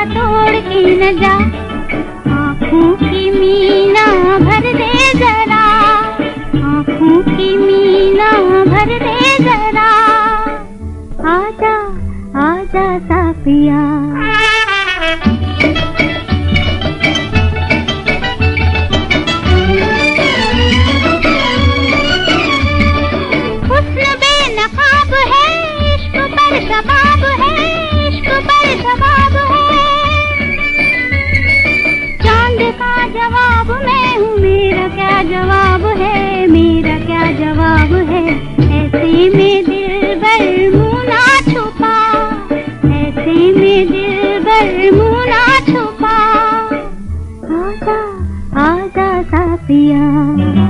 का तोड़ के न जा। आँखों की मीना भर दे जरा। आँखों की मीना भर दे जरा। आजा आजा सापिया है, इश्क पर शबाब है, इश्क पर शबाब मुना छुपा। आजा आजा सा पिया